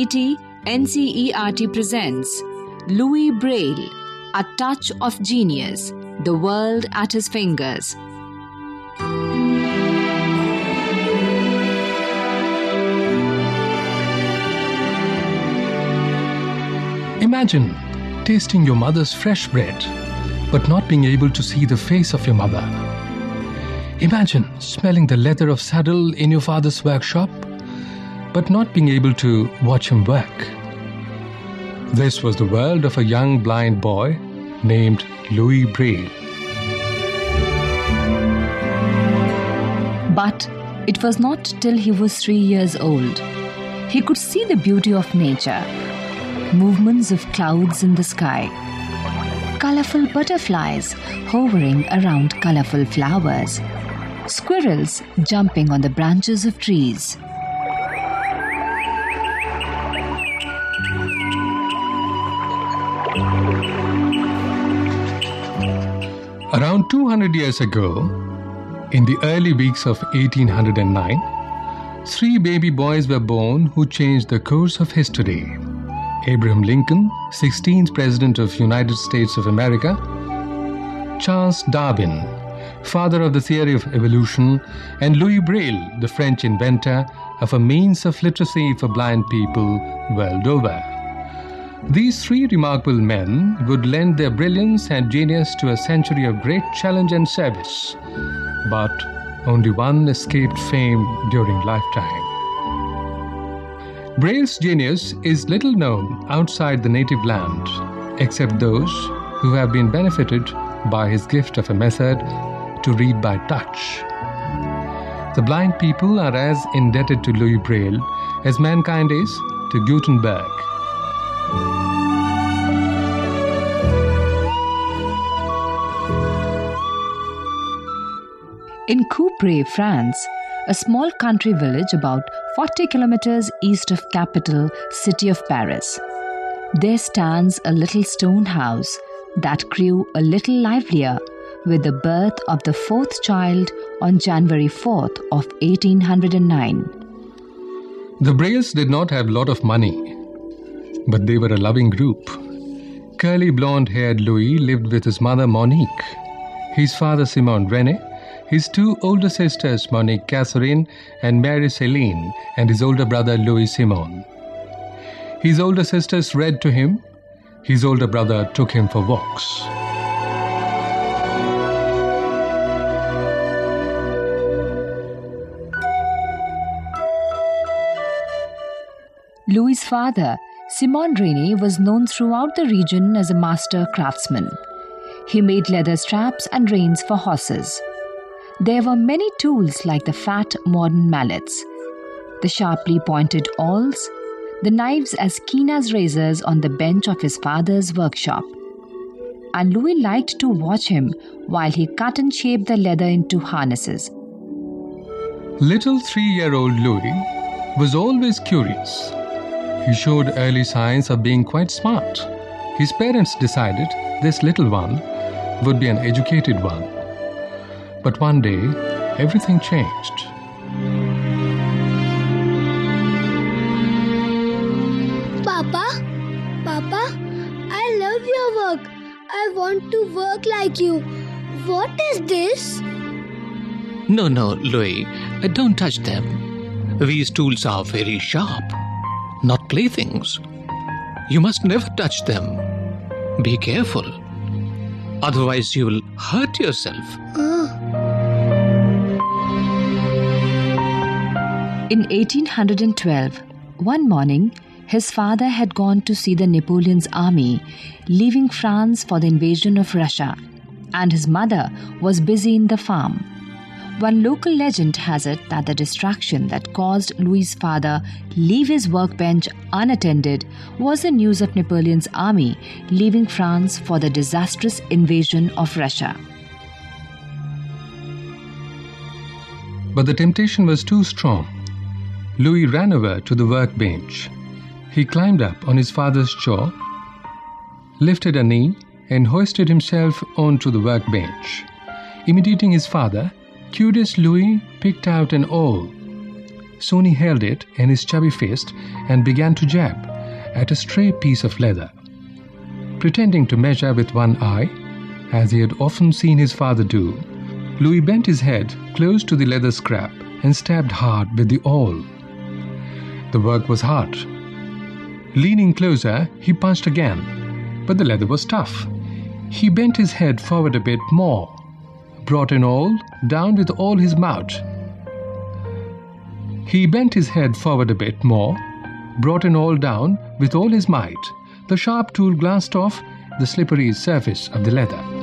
ET NCERT presents Louis Braille, A Touch of Genius, The World at His Fingers. Imagine tasting your mother's fresh bread, but not being able to see the face of your mother. Imagine smelling the leather of saddle in your father's workshop, but not being able to watch him work. This was the world of a young blind boy named Louis Braille. But it was not till he was three years old. He could see the beauty of nature, movements of clouds in the sky, colorful butterflies hovering around colorful flowers, squirrels jumping on the branches of trees. Around 200 years ago, in the early weeks of 1809, three baby boys were born who changed the course of history. Abraham Lincoln, 16th President of United States of America, Charles Darwin, father of the theory of evolution, and Louis Braille, the French inventor of a means of literacy for blind people world over. These three remarkable men would lend their brilliance and genius to a century of great challenge and service. But only one escaped fame during lifetime. Braille's genius is little known outside the native land, except those who have been benefited by his gift of a method to read by touch. The blind people are as indebted to Louis Braille as mankind is to Gutenberg. In Coupvray, France, a small country village about 40 kilometers east of capital city of Paris, there stands a little stone house that grew a little livelier with the birth of the fourth child on January 4th of 1809. The Brailles did not have a lot of money, but they were a loving group. Curly blonde haired Louis lived with his mother Monique, his father Simon Rene, his two older sisters Monique Catherine and Mary Celine, and his older brother Louis Simon. His older sisters read to him, his older brother took him for walks. Louis's father, Simon Rene, was known throughout the region as a master craftsman. He made leather straps and reins for horses. There were many tools like the fat modern mallets, the sharply pointed awls, the knives as keen as razors on the bench of his father's workshop. And Louis liked to watch him while he cut and shaped the leather into harnesses. Little three year old Louis was always curious. He showed early signs of being quite smart. His parents decided this little one would be an educated one. But one day, everything changed. Papa, Papa, I love your work. I want to work like you. What is this? No, no, Louis, uh, don't touch them. These tools are very sharp, not playthings. You must never touch them. Be careful. Otherwise, you will hurt yourself. In 1812, one morning, his father had gone to see the Napoleon's army, leaving France for the invasion of Russia, and his mother was busy in the farm. One local legend has it that the distraction that caused Louis's father leave his workbench unattended was the news of Napoleon's army leaving France for the disastrous invasion of Russia. But the temptation was too strong. Louis ran over to the workbench. He climbed up on his father's jaw, lifted a knee, and hoisted himself onto the workbench. Imitating his father, curious Louis picked out an awl. soon he held it in his chubby fist and began to jab at a stray piece of leather. Pretending to measure with one eye, as he had often seen his father do, Louis bent his head close to the leather scrap and stabbed hard with the awl. The work was hard. Leaning closer, he punched again, but the leather was tough. He bent his head forward a bit more, brought an awl down with all his might. He bent his head forward a bit more, brought an awl down with all his might. The sharp tool glanced off the slippery surface of the leather.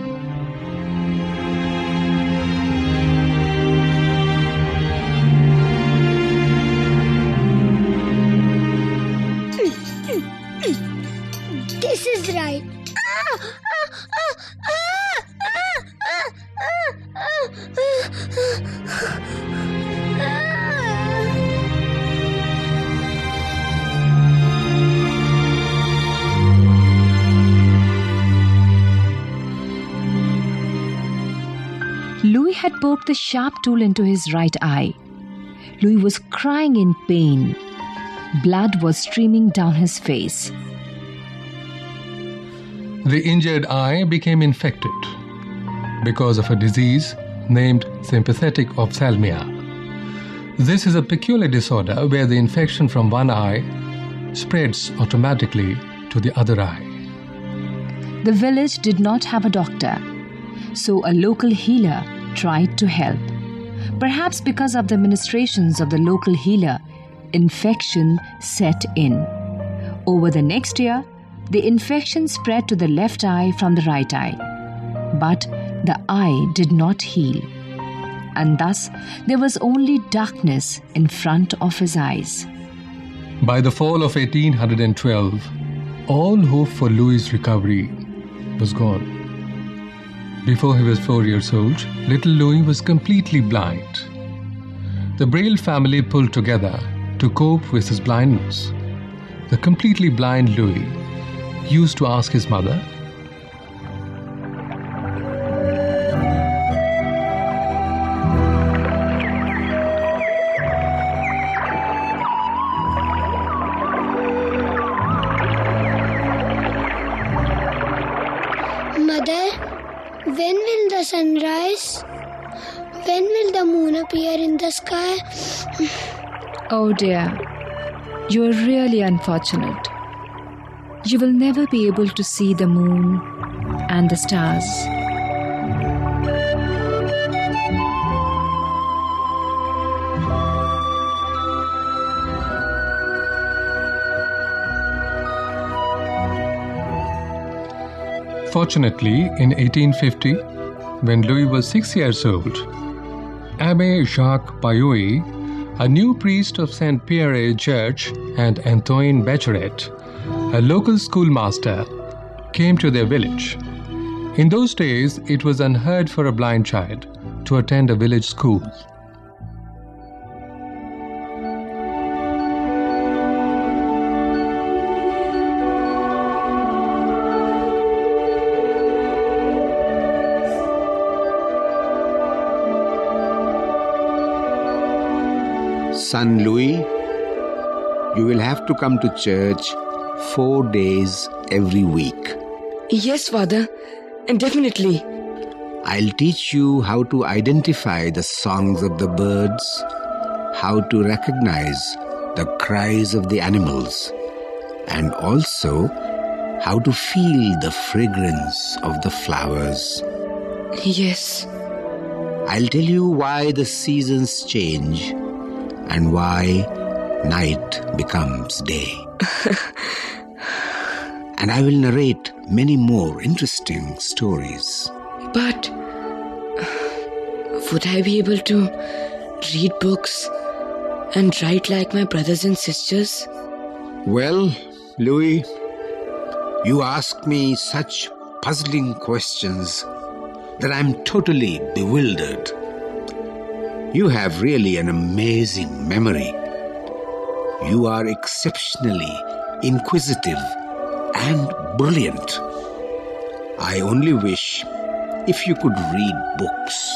Poked the sharp tool into his right eye. Louis was crying in pain. Blood was streaming down his face. The injured eye became infected because of a disease named sympathetic ophthalmia. This is a peculiar disorder where the infection from one eye spreads automatically to the other eye. The village did not have a doctor, so a local healer tried to help. Perhaps because of the ministrations of the local healer, infection set in. Over the next year, the infection spread to the left eye from the right eye. But the eye did not heal. And thus, there was only darkness in front of his eyes. By the fall of 1812, all hope for Louis' recovery was gone. Before he was four years old, little Louis was completely blind. The Braille family pulled together to cope with his blindness. The completely blind Louis used to ask his mother, will the sun rise? When will the moon appear in the sky? Oh dear, you are really unfortunate. You will never be able to see the moon and the stars. Fortunately, in 1850, when Louis was six years old, Abbe Jacques Payouy, a new priest of Saint Pierre Church, and Antoine Becheret, a local schoolmaster, came to their village. In those days, it was unheard for a blind child to attend a village school. Son Louis, you will have to come to church four days every week. Yes, Father, and definitely. I'll teach you how to identify the songs of the birds, how to recognize the cries of the animals, and also how to feel the fragrance of the flowers. Yes. I'll tell you why the seasons change and why night becomes day. and I will narrate many more interesting stories. But would I be able to read books and write like my brothers and sisters? Well, Louis, you ask me such puzzling questions that I'm totally bewildered. You have really an amazing memory. You are exceptionally inquisitive and brilliant. I only wish if you could read books.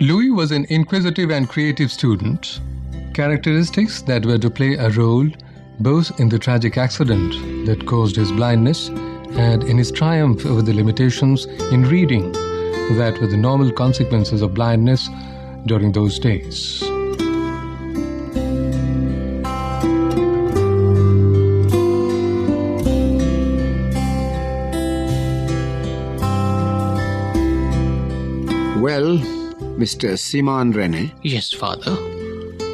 Louis was an inquisitive and creative student, characteristics that were to play a role both in the tragic accident that caused his blindness and in his triumph over the limitations in reading that were the normal consequences of blindness during those days. Well, Mr. Simon Rene, Yes, father.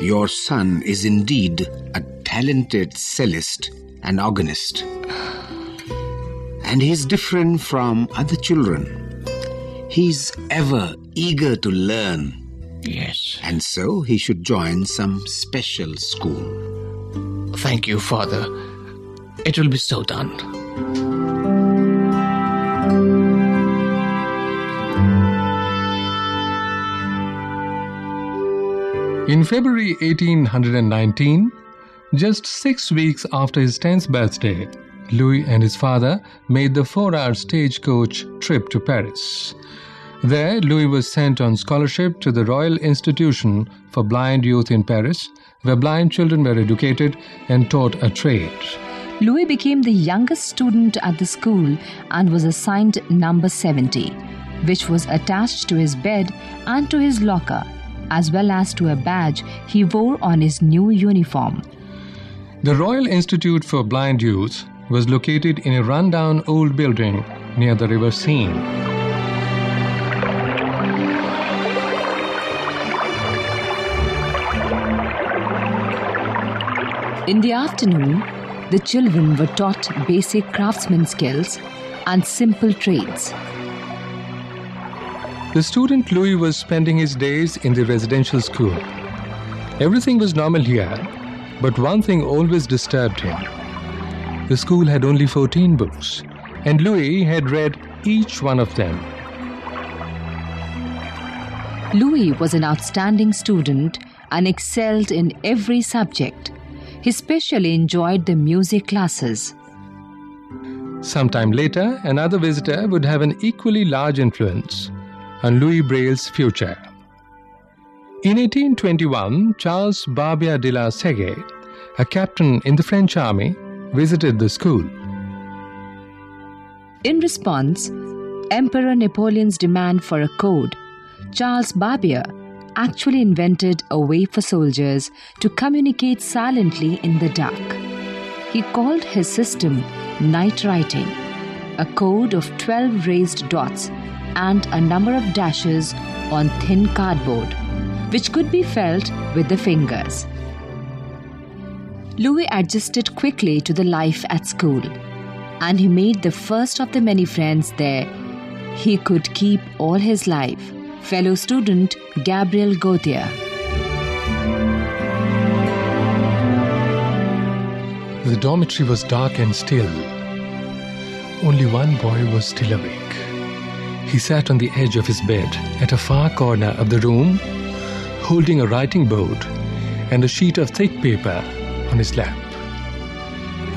your son is indeed a talented cellist and organist. And he's different from other children. He's ever eager to learn, Yes. and so he should join some special school. Thank you, father. It will be so done. In February 1819, just six weeks after his 10th birthday, Louis and his father made the four hour stagecoach trip to Paris. There, Louis was sent on scholarship to the Royal Institution for Blind Youth in Paris, where blind children were educated and taught a trade. Louis became the youngest student at the school and was assigned number 70, which was attached to his bed and to his locker, as well as to a badge he wore on his new uniform. The Royal Institute for Blind Youth was located in a rundown old building near the River Seine. In the afternoon, the children were taught basic craftsman skills and simple trades. The student Louis was spending his days in the residential school. Everything was normal here, but one thing always disturbed him. The school had only 14 books, and Louis had read each one of them. Louis was an outstanding student and excelled in every subject. He especially enjoyed the music classes. Sometime later, another visitor would have an equally large influence on Louis Braille's future. In 1821, Charles Barbier de la Segue, a captain in the French army, visited the school. In response, Emperor Napoleon's demand for a code, Charles Barbier actually invented a way for soldiers to communicate silently in the dark. He called his system night writing, a code of 12 raised dots and a number of dashes on thin cardboard, which could be felt with the fingers. Louis adjusted quickly to the life at school, and he made the first of the many friends there he could keep all his life fellow student Gabriel Gauthier. The dormitory was dark and still. Only one boy was still awake. He sat on the edge of his bed at a far corner of the room, holding a writing board and a sheet of thick paper on his lap.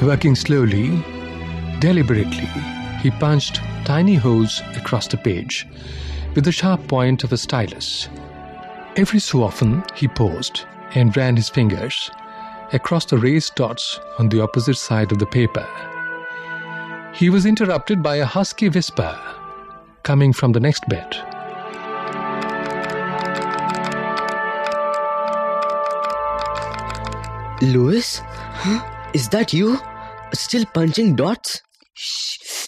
Working slowly, deliberately, he punched tiny holes across the page with the sharp point of a stylus. Every so often, he paused and ran his fingers across the raised dots on the opposite side of the paper. He was interrupted by a husky whisper coming from the next bed. Louis? Huh? Is that you? Still punching dots? Shh.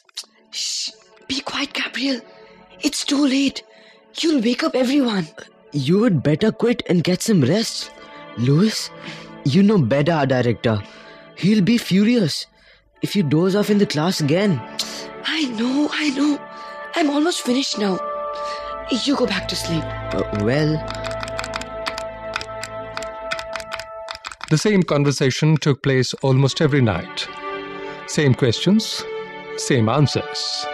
Shh. Be quiet, Gabriel. It's too late. You'll wake up everyone. You would better quit and get some rest. Louis, you know better, our director. He'll be furious if you doze off in the class again. I know, I know. I'm almost finished now. You go back to sleep. Uh, well, The same conversation took place almost every night. Same questions, same answers.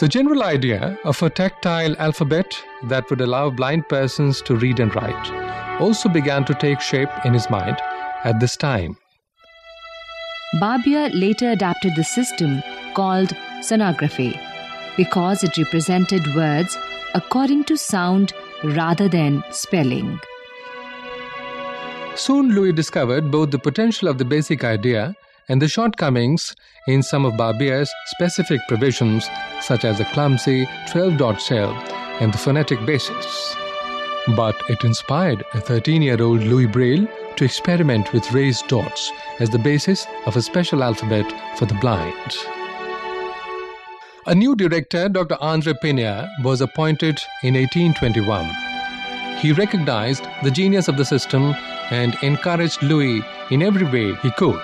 The general idea of a tactile alphabet that would allow blind persons to read and write also began to take shape in his mind at this time. Barbier later adapted the system called sonography, because it represented words according to sound rather than spelling. Soon Louis discovered both the potential of the basic idea and the shortcomings in some of Barbier's specific provisions, such as the clumsy 12 dot cell and the phonetic basis. But it inspired a 13 year old Louis Braille to experiment with raised dots as the basis of a special alphabet for the blind. A new director, Dr. Andre Pena, was appointed in 1821. He recognized the genius of the system and encouraged Louis in every way he could.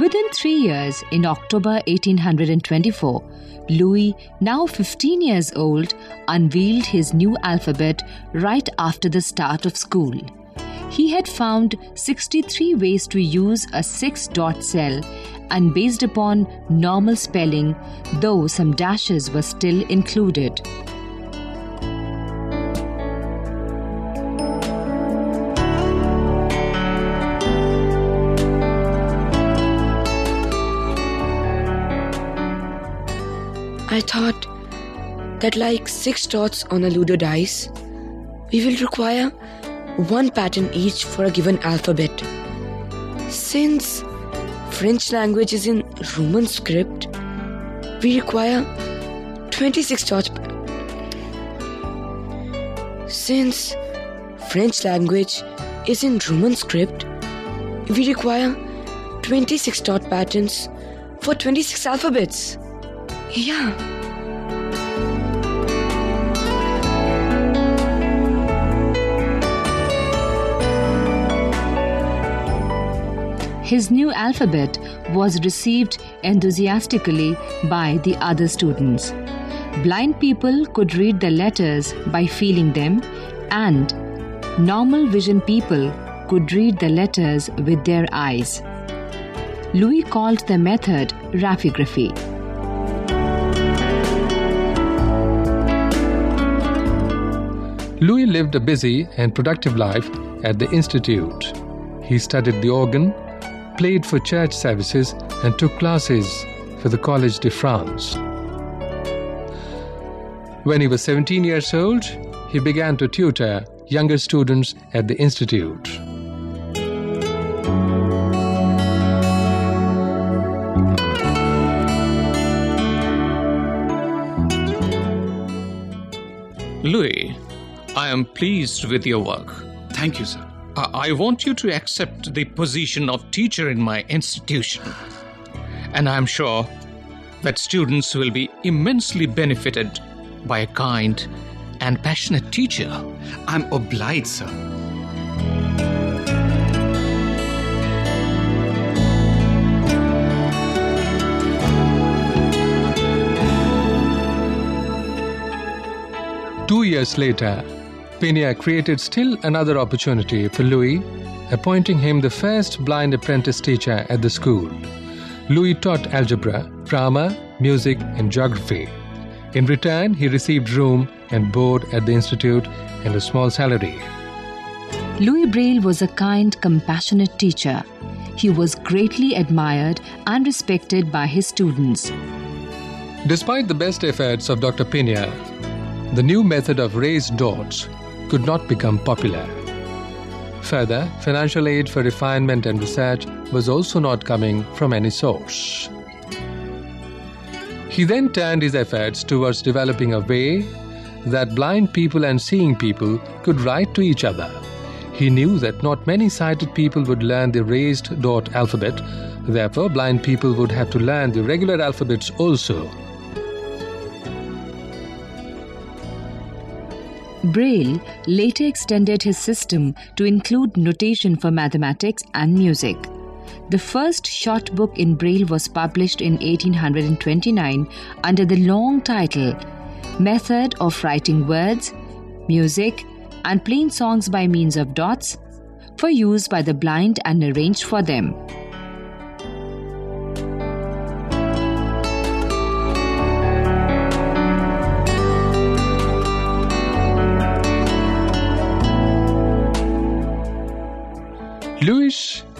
Within three years, in October 1824, Louis, now 15 years old, unveiled his new alphabet right after the start of school. He had found 63 ways to use a six dot cell and based upon normal spelling, though some dashes were still included. I thought that, like six dots on a Ludo dice, we will require one pattern each for a given alphabet. Since French language is in Roman script, we require 26 dots. Since French language is in Roman script, we require 26 dot patterns for 26 alphabets. Yeah. His new alphabet was received enthusiastically by the other students. Blind people could read the letters by feeling them, and normal vision people could read the letters with their eyes. Louis called the method raphigraphy. Louis lived a busy and productive life at the Institute. He studied the organ, played for church services, and took classes for the Collège de France. When he was 17 years old, he began to tutor younger students at the Institute. Louis, I am pleased with your work. Thank you, sir. I I want you to accept the position of teacher in my institution. And I am sure that students will be immensely benefited by a kind and passionate teacher. I'm obliged, sir. Two years later, Pena created still another opportunity for Louis, appointing him the first blind apprentice teacher at the school. Louis taught algebra, grammar, music, and geography. In return, he received room and board at the institute and a small salary. Louis Braille was a kind, compassionate teacher. He was greatly admired and respected by his students. Despite the best efforts of Dr. Pena, the new method of raised dots could not become popular. Further, financial aid for refinement and research was also not coming from any source. He then turned his efforts towards developing a way that blind people and seeing people could write to each other. He knew that not many sighted people would learn the raised dot alphabet, therefore, blind people would have to learn the regular alphabets also. Braille later extended his system to include notation for mathematics and music. The first short book in Braille was published in 1829 under the long title Method of Writing Words, Music, and Plain Songs by Means of Dots for use by the blind and arranged for them.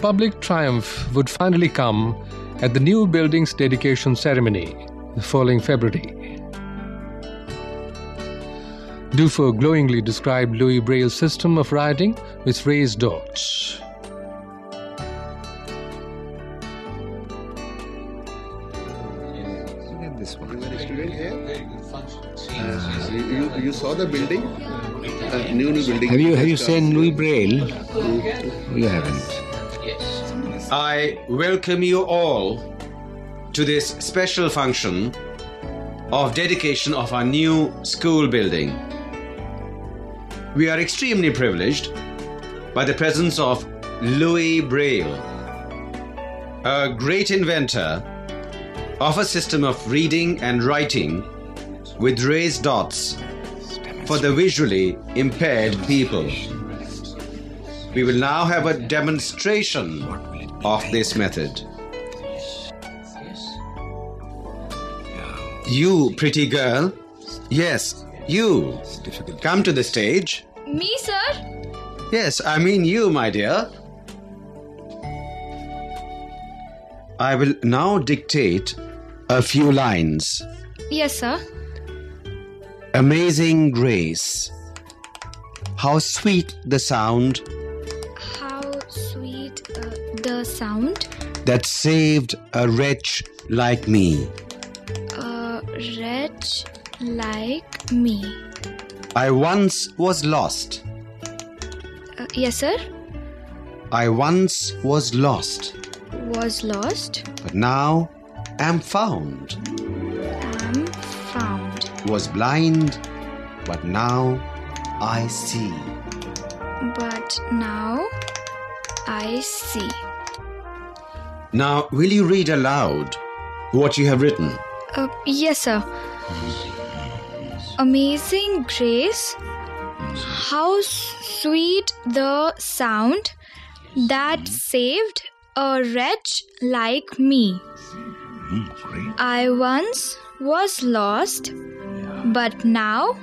Public triumph would finally come at the new building's dedication ceremony. the following February. Dufour glowingly described Louis Braille's system of writing with raised dots. This one. You were a student here? Uh, you, you, you saw the building? New, new building. Have you have you seen Louis Braille? You haven't. I welcome you all to this special function of dedication of our new school building. We are extremely privileged by the presence of Louis Braille, a great inventor of a system of reading and writing with raised dots for the visually impaired people. We will now have a demonstration of this method. You, pretty girl. Yes, you. Come to the stage. Me, sir? Yes, I mean you, my dear. I will now dictate a few lines. Yes, sir. Amazing grace. How sweet the sound How sweet uh, the sound. that saved a wretch like me. A wretch like me. I once was lost. Uh, yes, sir. I once was lost, Was lost. but now am found. Am found. Was blind, but now I see. But now I see. Now, will you read aloud what you have written? Uh, yes, sir. Amazing grace. How sweet the sound that saved a wretch like me. I once was lost, but now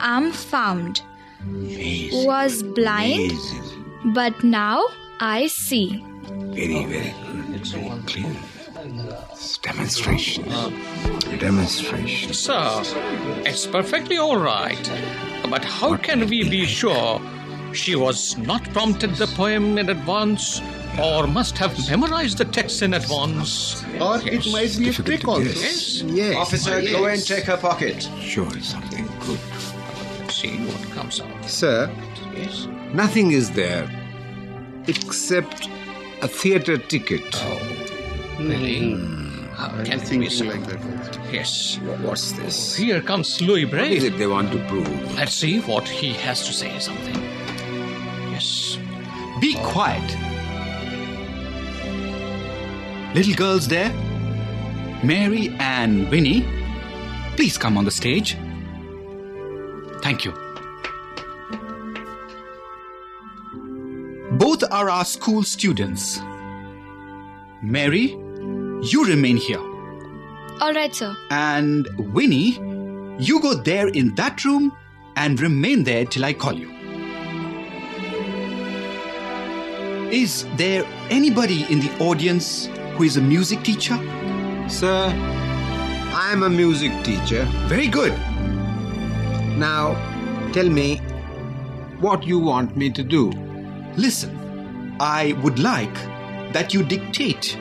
I'm found. Was blind, but now I see. Very, very good. Clean. It's demonstration. Demonstration. Sir, it's perfectly all right. But how can we be sure she was not prompted the poem in advance or must have memorized the text in advance? Or it might be a trick also. Yes. Yes. Officer, go and check her pocket. Sure, something good. Let's see what comes out. Sir, Yes. nothing is there except a theatre ticket. Oh, Really? Hmm. How can it be so? Thinking like that. Yes. What's this? Oh, here comes Louis What Braille. is it they want to prove? Let's see what he has to say something. Yes. Be quiet. Little girls there, Mary and Winnie, please come on the stage. Thank you. Both are our school students. Mary, you remain here. All right, sir. And Winnie, you go there in that room and remain there till I call you. Is there anybody in the audience who is a music teacher? Sir, I am a music teacher. Very good. Now, tell me what you want me to do. Listen, I would like that you dictate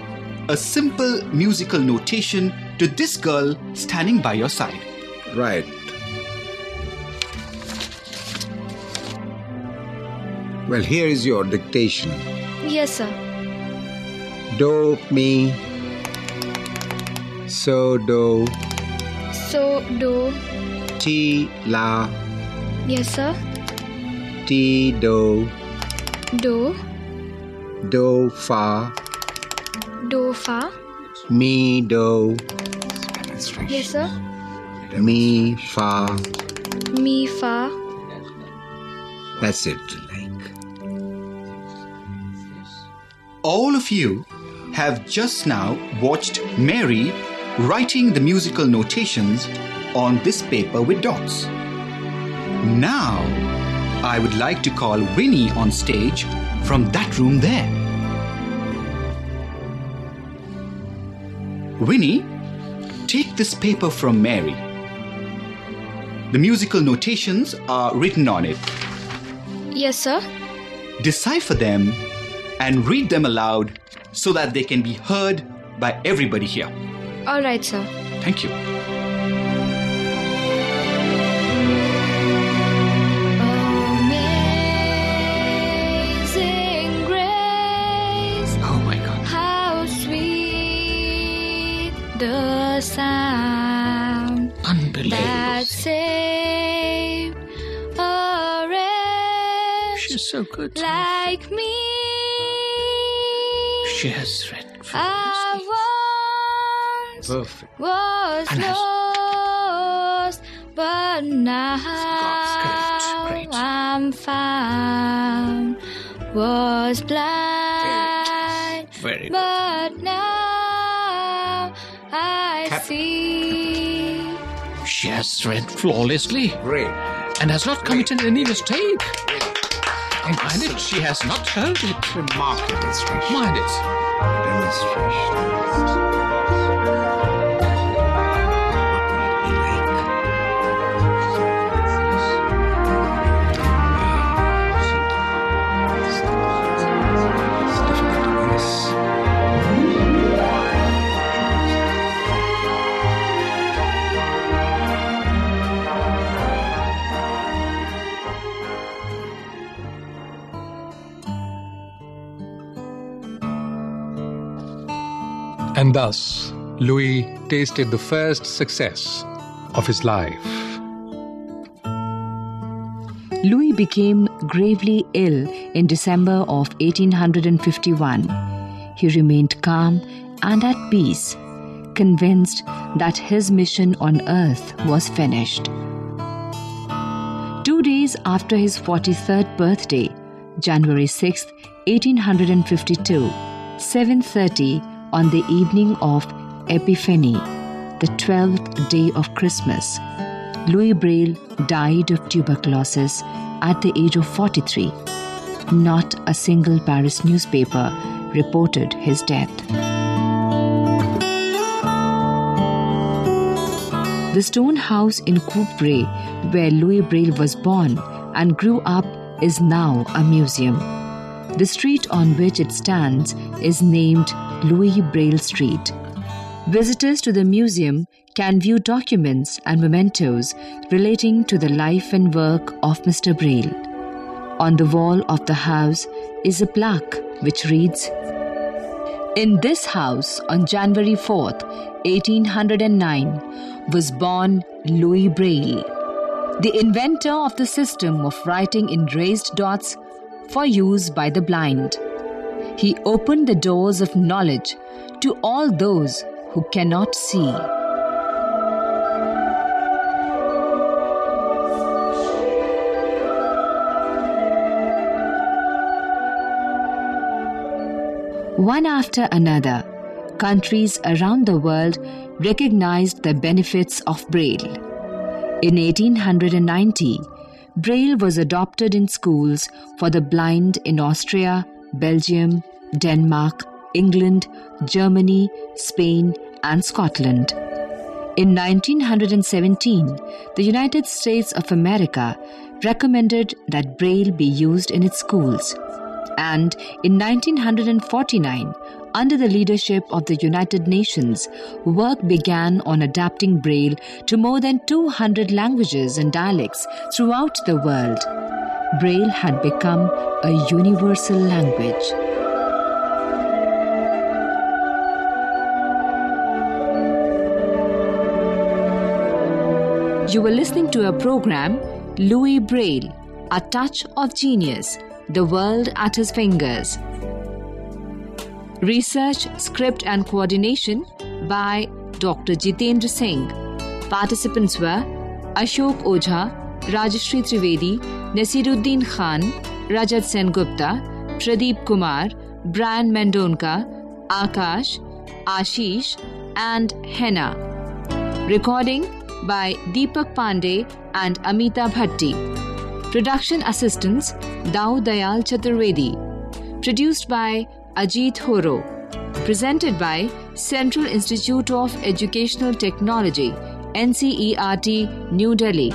a simple musical notation to this girl standing by your side. Right. Well, here is your dictation. Yes, sir. Do, mi, so, do, So, do. ti, la, Yes, sir. ti, do, Do. do, fa, Do, fa. mi, do, Yes, sir. mi, fa. Mi, fa. That's it. Like. All of you have just now watched Mary writing the musical notations on this paper with dots. Now, I would like to call Winnie on stage from that room there. Winnie, take this paper from Mary. The musical notations are written on it. Yes, sir. Decipher them and read them aloud so that they can be heard by everybody here. All right, sir. Thank you. Amazing grace, Oh my God. how sweet the sound that saved a wretch She's so good. like me. She has read. I once Perfect. was And has- lost, but now great, great. I'm found. Was blind, Very good. but now I see. She has read flawlessly Great. and has not committed any mistake. Mind it, she has not heard it. Remarkable. Mind it. Demonstration. And thus, Louis tasted the first success of his life. Louis became gravely ill in December of 1851. He remained calm and at peace, convinced that his mission on earth was finished. Two days after his 43rd birthday, January 6, 1852, 7:30 on the evening of Epiphany, the 12th day of Christmas, Louis Braille died of tuberculosis at the age of 43. Not a single Paris newspaper reported his death. The stone house in Coupvray, where Louis Braille was born and grew up, is now a museum. The street on which it stands is named Louis Braille Street. Visitors to the museum can view documents and mementos relating to the life and work of Mr. Braille. On the wall of the house is a plaque which reads In this house on January 4th, 1809, was born Louis Braille, the inventor of the system of writing in raised dots for use by the blind. He opened the doors of knowledge to all those who cannot see. One after another, countries around the world recognized the benefits of Braille. In 1890, Braille was adopted in schools for the blind in Austria, Belgium, Denmark, England, Germany, Spain, and Scotland. In 1917, the United States of America recommended that Braille be used in its schools. And in 1949, under the leadership of the United Nations, work began on adapting Braille to more than 200 languages and dialects throughout the world. Braille had become a universal language. You were listening to a program, Louis Braille, A Touch of Genius, The World at His Fingers. Research, script, and coordination by Dr. Jitendra Singh. Participants were Ashok Ojha, Rajashri Trivedi, Nasiruddin Khan, Rajat Sen Gupta, Pradeep Kumar, Brian Mendonka, Akash, Ashish, and Henna. Recording by Deepak Pandey and Amita Bhatti. Production assistants Dao Dayal Chaturvedi. Produced by Ajit Horo. Presented by Central Institute of Educational Technology, NCERT, New Delhi.